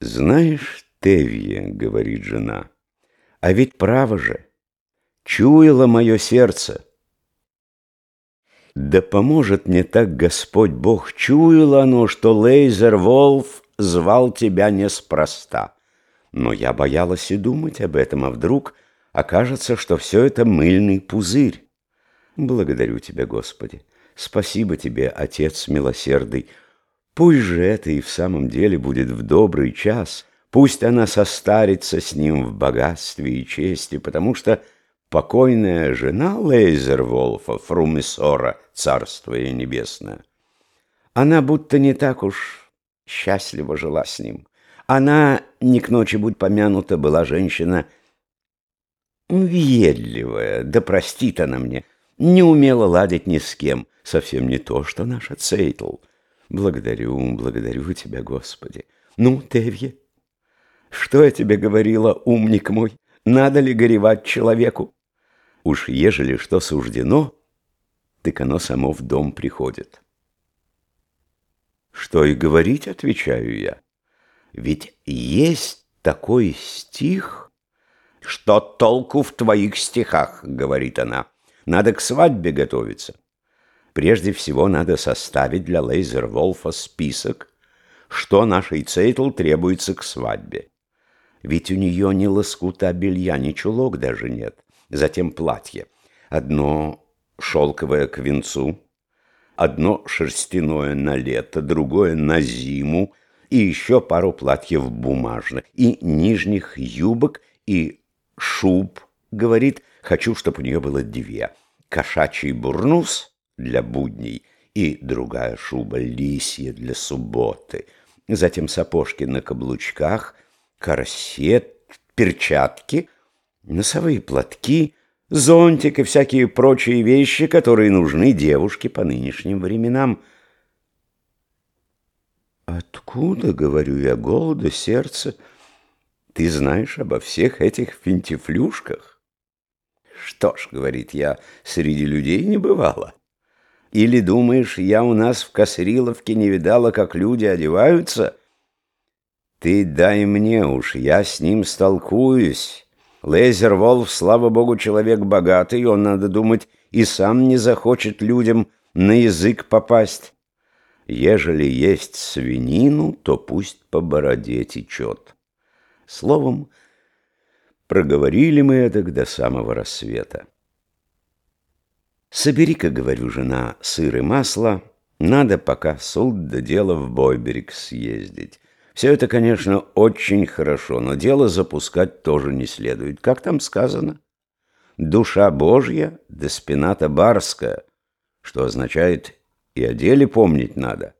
«Знаешь, Тевье, — говорит жена, — а ведь право же, чуяло мое сердце. Да поможет мне так Господь Бог, чуяло оно, что Лейзер Волф звал тебя неспроста. Но я боялась и думать об этом, а вдруг окажется, что все это мыльный пузырь. Благодарю тебя, Господи. Спасибо тебе, Отец милосердный. Пусть же это и в самом деле будет в добрый час, пусть она состарится с ним в богатстве и чести, потому что покойная жена Лейзерволфа, Фрумисора, царствие небесное, она будто не так уж счастливо жила с ним. Она, не к ночи будь помянута, была женщина въедливая, да простит она мне, не умела ладить ни с кем, совсем не то, что наша Цейтл. Благодарю, благодарю тебя, Господи. Ну, Тевье, что я тебе говорила, умник мой? Надо ли горевать человеку? Уж ежели что суждено, так оно само в дом приходит. Что и говорить, отвечаю я. Ведь есть такой стих, что толку в твоих стихах, говорит она. Надо к свадьбе готовиться. Прежде всего надо составить для Лейзерволфа список, что нашей Цейтл требуется к свадьбе. Ведь у нее ни лоскута белья, ни чулок даже нет. Затем платье. Одно шелковое к венцу, одно шерстяное на лето, другое на зиму, и еще пару платьев бумажных, и нижних юбок, и шуб, говорит, хочу, чтобы у нее было две. Кошачий бурнус для будней и другая шуба лисья для субботы. Затем сапожки на каблучках, корсет, перчатки, носовые платки, зонтик и всякие прочие вещи, которые нужны девушке по нынешним временам. Откуда, говорю я, голода сердце, ты знаешь обо всех этих финтифлюшках? Что ж, говорит я, среди людей не бывало. Или думаешь, я у нас в Косриловке не видала, как люди одеваются? Ты дай мне уж, я с ним столкуюсь. Лейзер Волф, слава богу, человек богатый, он, надо думать, и сам не захочет людям на язык попасть. Ежели есть свинину, то пусть по бороде течет. Словом, проговорили мы это до самого рассвета. Собери-ка, говорю, жена, сыр и масло, надо пока суд до дела в Бойберег съездить. Все это, конечно, очень хорошо, но дело запускать тоже не следует. Как там сказано? Душа Божья да спина-то барская, что означает и о деле помнить надо.